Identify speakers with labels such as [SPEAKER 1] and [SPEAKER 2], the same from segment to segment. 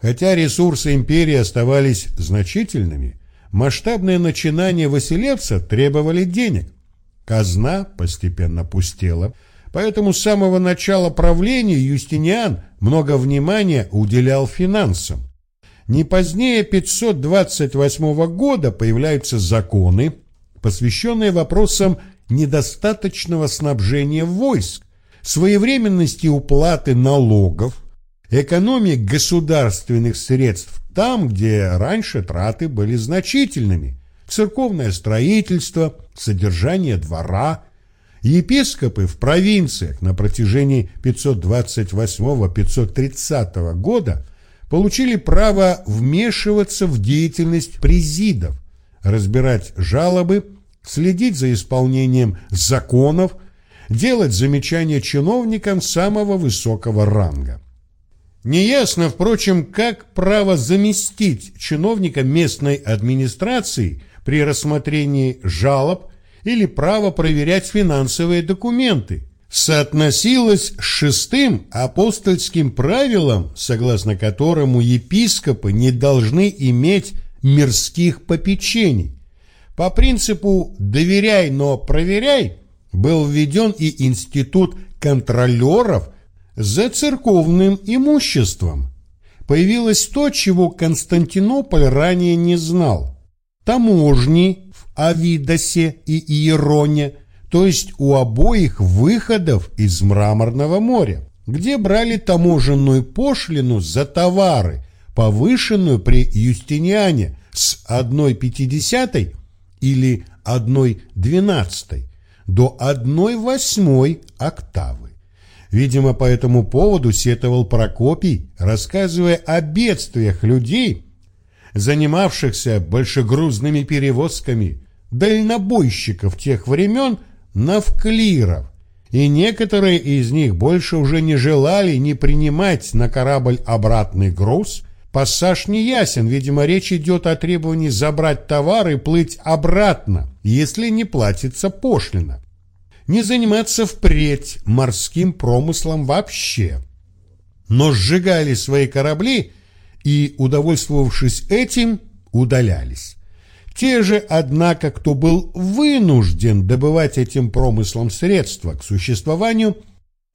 [SPEAKER 1] Хотя ресурсы империи оставались значительными, масштабные начинания Василевца требовали денег. Казна постепенно пустела, поэтому с самого начала правления Юстиниан много внимания уделял финансам. Не позднее 528 года появляются законы, посвященные вопросам недостаточного снабжения войск, своевременности уплаты налогов, экономии государственных средств там, где раньше траты были значительными, церковное строительство, содержание двора, епископы в провинциях на протяжении 528-530 года получили право вмешиваться в деятельность президов, разбирать жалобы, следить за исполнением законов, делать замечания чиновникам самого высокого ранга. Неясно, впрочем, как право заместить чиновника местной администрации при рассмотрении жалоб или право проверять финансовые документы соотносилось с шестым апостольским правилом, согласно которому епископы не должны иметь мирских попечений. По принципу «доверяй, но проверяй» был введен и институт контролеров за церковным имуществом. Появилось то, чего Константинополь ранее не знал. Таможни в Авидосе и Иероне, то есть у обоих выходов из Мраморного моря, где брали таможенную пошлину за товары, повышенную при Юстиниане с 1,50 или 1,12 до 1,8 октавы. Видимо, по этому поводу сетовал Прокопий, рассказывая о бедствиях людей, занимавшихся большегрузными перевозками, дальнобойщиков тех времен, навклиров, и некоторые из них больше уже не желали не принимать на корабль обратный груз. Пассаж не ясен, видимо, речь идет о требовании забрать товар и плыть обратно, если не платится пошлина не заниматься впредь морским промыслом вообще. Но сжигали свои корабли и, удовольствовавшись этим, удалялись. Те же, однако, кто был вынужден добывать этим промыслом средства к существованию,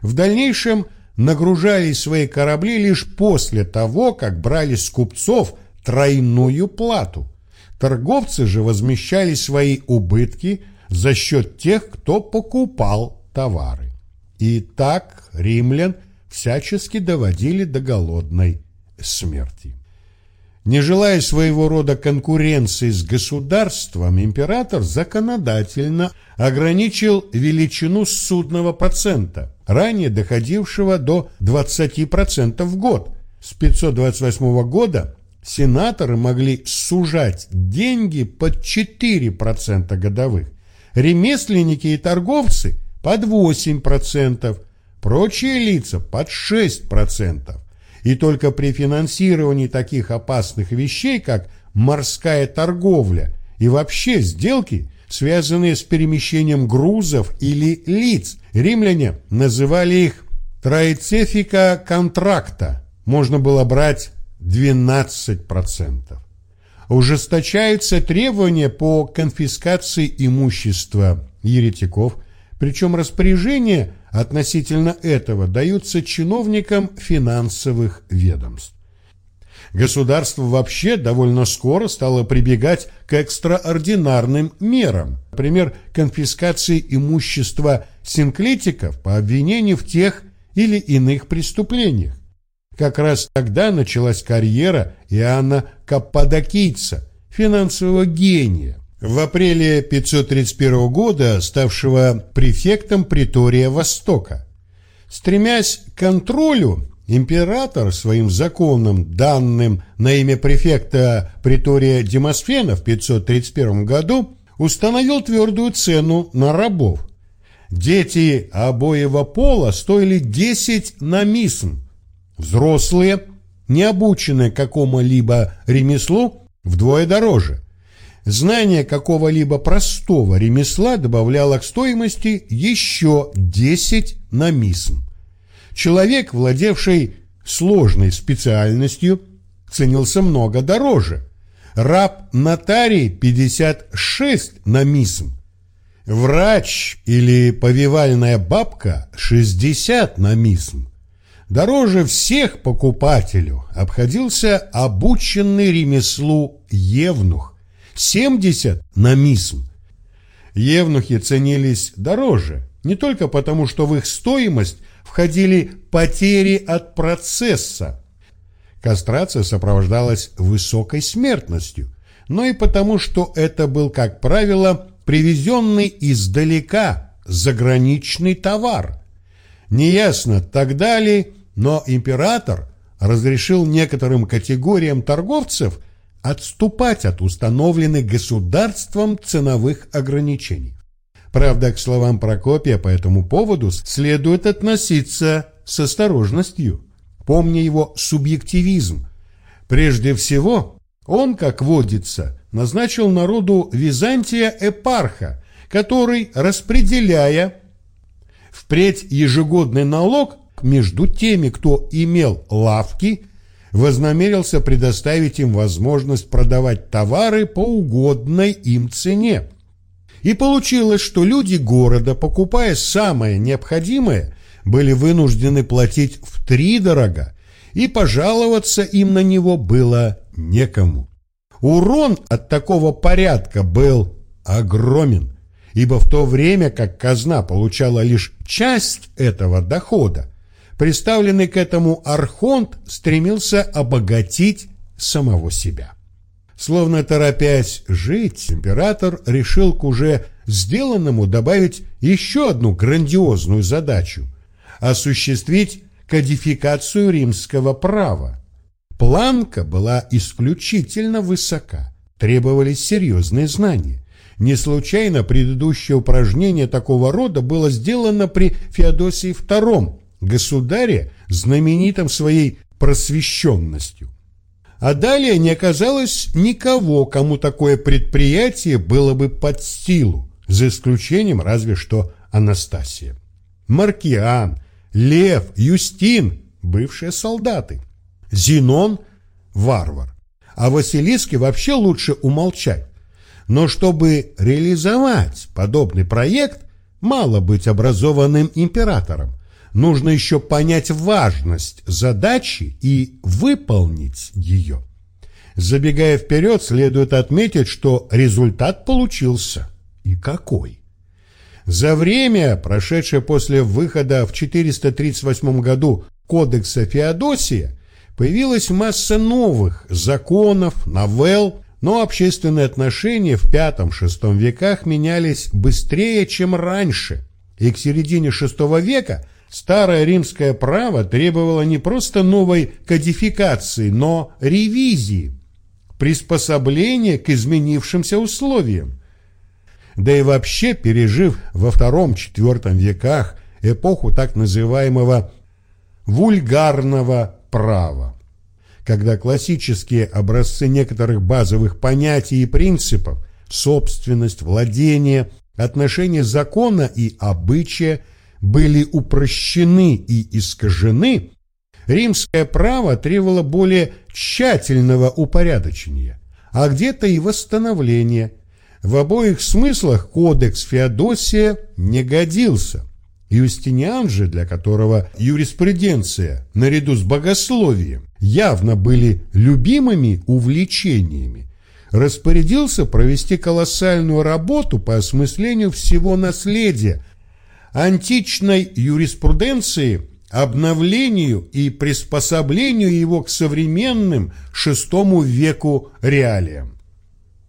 [SPEAKER 1] в дальнейшем нагружали свои корабли лишь после того, как брали с купцов тройную плату. Торговцы же возмещали свои убытки за счет тех, кто покупал товары. И так римлян всячески доводили до голодной смерти. Не желая своего рода конкуренции с государством, император законодательно ограничил величину судного процента, ранее доходившего до 20% в год. С 528 года сенаторы могли сужать деньги под 4% годовых, ремесленники и торговцы под 8%, прочие лица под 6%. И только при финансировании таких опасных вещей, как морская торговля и вообще сделки, связанные с перемещением грузов или лиц, римляне называли их троицефика контракта, можно было брать 12% ужесточаются требования по конфискации имущества еретиков, причем распоряжения относительно этого даются чиновникам финансовых ведомств. Государство вообще довольно скоро стало прибегать к экстраординарным мерам, например, конфискации имущества синклитиков по обвинению в тех или иных преступлениях. Как раз тогда началась карьера Иоанна Каппадокийца, финансового гения, в апреле 531 года ставшего префектом притория Востока. Стремясь к контролю, император своим законом, данным на имя префекта притория Демосфена в 531 году, установил твердую цену на рабов. Дети обоего пола стоили 10 намисм, Взрослые, не обученные какому-либо ремеслу, вдвое дороже. Знание какого-либо простого ремесла добавляло к стоимости еще 10 намисм. Человек, владевший сложной специальностью, ценился много дороже. Раб нотарий 56 на мисм. Врач или повивальная бабка 60 на мисм. Дороже всех покупателю обходился обученный ремеслу евнух 70 на мисм. Евнухи ценились дороже, не только потому, что в их стоимость входили потери от процесса. Кастрация сопровождалась высокой смертностью, но и потому, что это был, как правило, привезенный издалека заграничный товар. Неясно, тогда ли но император разрешил некоторым категориям торговцев отступать от установленных государством ценовых ограничений. Правда, к словам Прокопия по этому поводу следует относиться с осторожностью, помня его субъективизм. Прежде всего, он, как водится, назначил народу Византия эпарха, который, распределяя впредь ежегодный налог между теми, кто имел лавки, вознамерился предоставить им возможность продавать товары по угодной им цене. И получилось, что люди города, покупая самое необходимое, были вынуждены платить втридорога, и пожаловаться им на него было некому. Урон от такого порядка был огромен, ибо в то время как казна получала лишь часть этого дохода, Представленный к этому архонт стремился обогатить самого себя. Словно торопясь жить, император решил к уже сделанному добавить еще одну грандиозную задачу – осуществить кодификацию римского права. Планка была исключительно высока, требовались серьезные знания. Не случайно предыдущее упражнение такого рода было сделано при Феодосии II, государя, знаменитым своей просвещенностью. А далее не оказалось никого, кому такое предприятие было бы под силу, за исключением разве что Анастасия. Маркиан, Лев, Юстин – бывшие солдаты. Зенон – варвар. А Василиске вообще лучше умолчать. Но чтобы реализовать подобный проект, мало быть образованным императором нужно еще понять важность задачи и выполнить ее. Забегая вперед, следует отметить, что результат получился. И какой? За время, прошедшее после выхода в 438 году Кодекса Феодосия, появилась масса новых законов, новелл, но общественные отношения в V-VI веках менялись быстрее, чем раньше, и к середине VI века Старое римское право требовало не просто новой кодификации, но ревизии, приспособления к изменившимся условиям. Да и вообще, пережив во втором-четвертом веках эпоху так называемого вульгарного права, когда классические образцы некоторых базовых понятий и принципов – собственность, владение, отношения закона и обычая – были упрощены и искажены, римское право требовало более тщательного упорядочения, а где-то и восстановления. В обоих смыслах кодекс Феодосия не годился. Юстиниан же, для которого юриспруденция, наряду с богословием, явно были любимыми увлечениями, распорядился провести колоссальную работу по осмыслению всего наследия, античной юриспруденции, обновлению и приспособлению его к современным VI веку реалиям.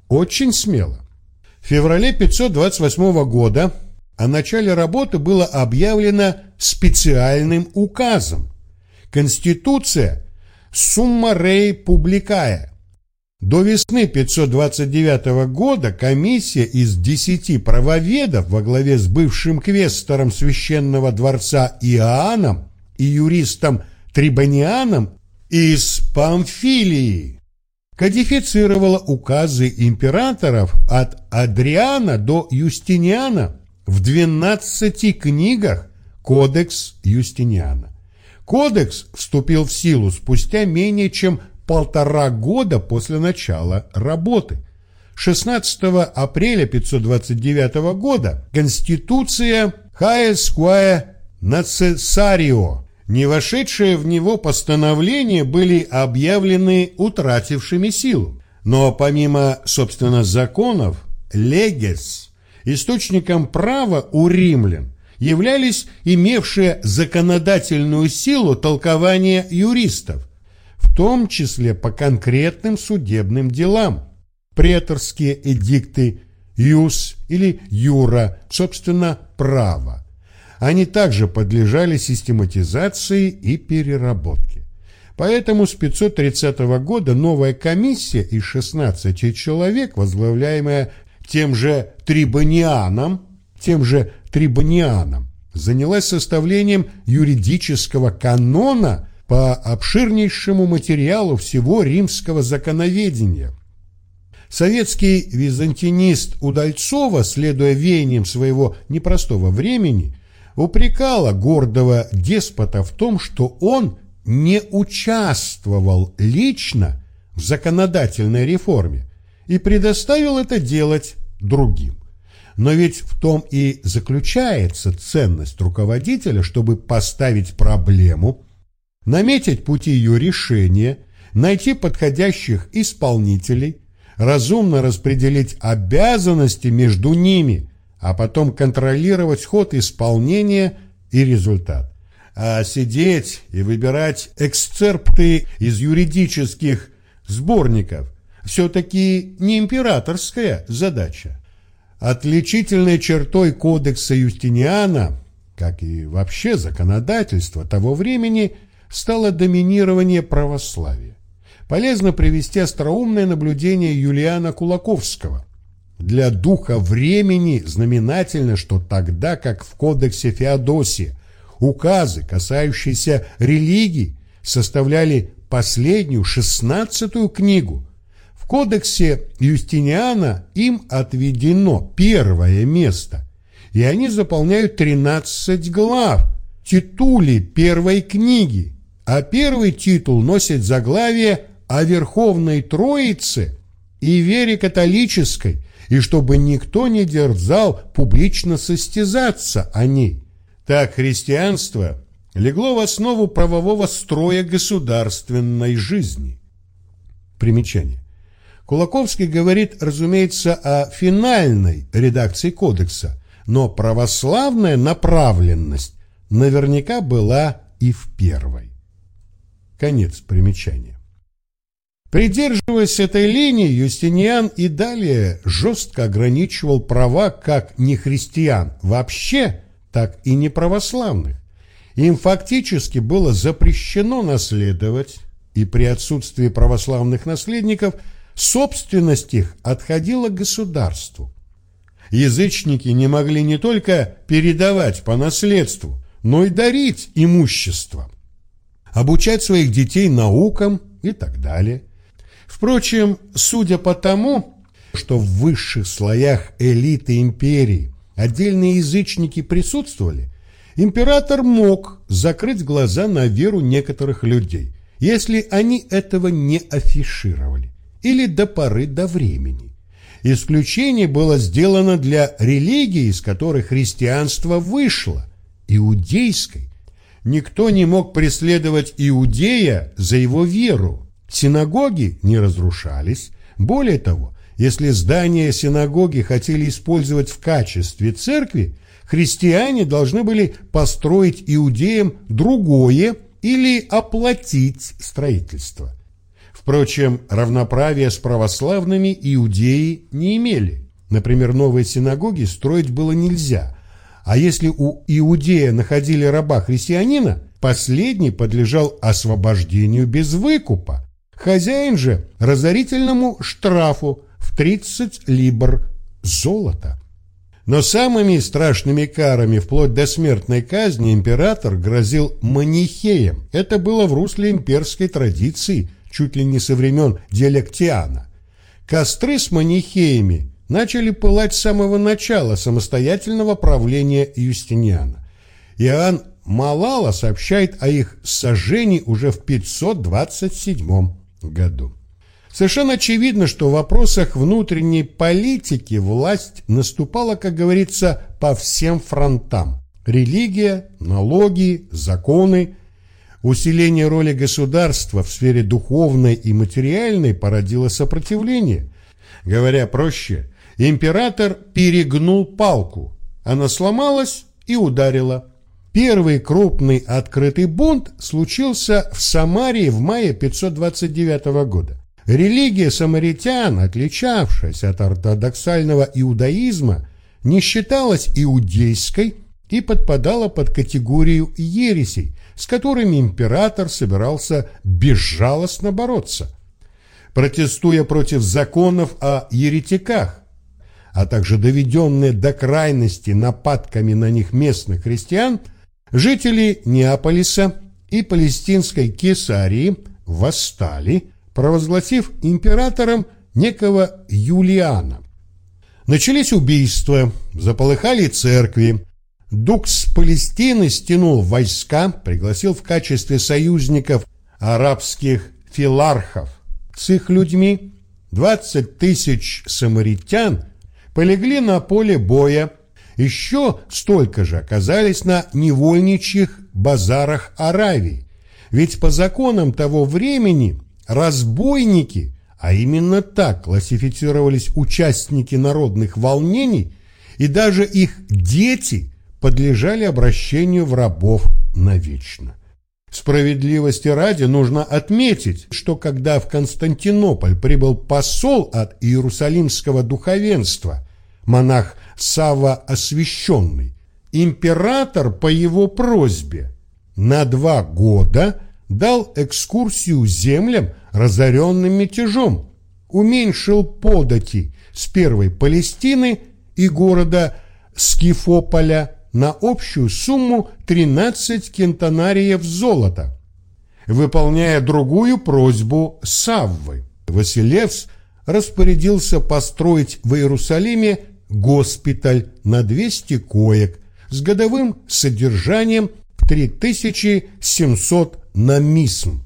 [SPEAKER 1] Очень смело. В феврале 528 года о начале работы было объявлено специальным указом Конституция «Сумма рей публикая» До весны 529 года комиссия из десяти правоведов во главе с бывшим квестором священного дворца Иоанном и юристом Трибонианом из Памфилии кодифицировала указы императоров от Адриана до Юстиниана в 12 книгах Кодекс Юстиниана. Кодекс вступил в силу спустя менее чем полтора года после начала работы. 16 апреля 529 года Конституция Хаэскуэ Нацесарио, не вошедшие в него постановления были объявлены утратившими силу. Но помимо, собственно, законов, легес, источником права у римлян являлись имевшие законодательную силу толкования юристов, в том числе по конкретным судебным делам. Преторские эдикты «юс» или «юра», собственно, право. Они также подлежали систематизации и переработке. Поэтому с 530 года новая комиссия из 16 человек, возглавляемая тем же Трибонианом, тем же Трибонианом, занялась составлением юридического канона по обширнейшему материалу всего римского законоведения. Советский византинист Удальцова, следуя веяниям своего непростого времени, упрекала гордого деспота в том, что он не участвовал лично в законодательной реформе и предоставил это делать другим. Но ведь в том и заключается ценность руководителя, чтобы поставить проблему, наметить пути ее решения, найти подходящих исполнителей, разумно распределить обязанности между ними, а потом контролировать ход исполнения и результат. А сидеть и выбирать эксцерпты из юридических сборников все-таки не императорская задача. Отличительной чертой кодекса Юстиниана, как и вообще законодательства того времени, стало доминирование православия. Полезно привести остроумное наблюдение Юлиана Кулаковского. Для духа времени знаменательно, что тогда, как в кодексе Феодосия, указы, касающиеся религий, составляли последнюю, шестнадцатую книгу – в кодексе Юстиниана им отведено первое место, и они заполняют 13 глав, титули первой книги, а первый титул носит заглавие о Верховной Троице и вере католической, и чтобы никто не дерзал публично состязаться о ней. Так христианство легло в основу правового строя государственной жизни. Примечание. Кулаковский говорит, разумеется, о финальной редакции кодекса, но православная направленность наверняка была и в первой. Конец примечания. Придерживаясь этой линии, Юстиниан и далее жестко ограничивал права как нехристиан вообще, так и неправославных. Им фактически было запрещено наследовать, и при отсутствии православных наследников – собственность их отходила государству. Язычники не могли не только передавать по наследству, но и дарить имущество, обучать своих детей наукам и так далее. Впрочем, судя по тому, что в высших слоях элиты империи отдельные язычники присутствовали, император мог закрыть глаза на веру некоторых людей, если они этого не афишировали или до поры до времени. Исключение было сделано для религии, из которой христианство вышло, иудейской. Никто не мог преследовать иудея за его веру. Синагоги не разрушались. Более того, если здание синагоги хотели использовать в качестве церкви, христиане должны были построить иудеям другое или оплатить строительство. Впрочем, равноправия с православными иудеи не имели. Например, новые синагоги строить было нельзя. А если у иудея находили раба-христианина, последний подлежал освобождению без выкупа. Хозяин же разорительному штрафу в 30 либр золота. Но самыми страшными карами, вплоть до смертной казни, император грозил манихеям. Это было в русле имперской традиции – чуть ли не со времен Диалектиана. Костры с манихеями начали пылать с самого начала самостоятельного правления Юстиниана. Иоанн Малала сообщает о их сожжении уже в 527 году. Совершенно очевидно, что в вопросах внутренней политики власть наступала, как говорится, по всем фронтам. Религия, налоги, законы. Усиление роли государства в сфере духовной и материальной породило сопротивление. Говоря проще, император перегнул палку. Она сломалась и ударила. Первый крупный открытый бунт случился в Самарии в мае 529 года. Религия самаритян, отличавшаяся от ортодоксального иудаизма, не считалась иудейской и подпадала под категорию ересей, с которыми император собирался безжалостно бороться. Протестуя против законов о еретиках, а также доведенные до крайности нападками на них местных христиан, жители Неаполиса и палестинской Кесарии восстали, провозгласив императором некого Юлиана. Начались убийства, заполыхали церкви. Дукс Палестины стянул войска, пригласил в качестве союзников арабских филархов. С их людьми 20 тысяч самаритян полегли на поле боя, еще столько же оказались на невольничьих базарах Аравии. Ведь по законам того времени разбойники, а именно так классифицировались участники народных волнений, и даже их дети подлежали обращению в рабов навечно. Справедливости ради нужно отметить, что когда в Константинополь прибыл посол от Иерусалимского духовенства, монах Сава Освященный, император по его просьбе на два года дал экскурсию землям, разоренным мятежом, уменьшил подати с первой Палестины и города Скифополя на общую сумму 13 кентонариев золота, выполняя другую просьбу Саввы. Василевс распорядился построить в Иерусалиме госпиталь на 200 коек с годовым содержанием 3700 намисм.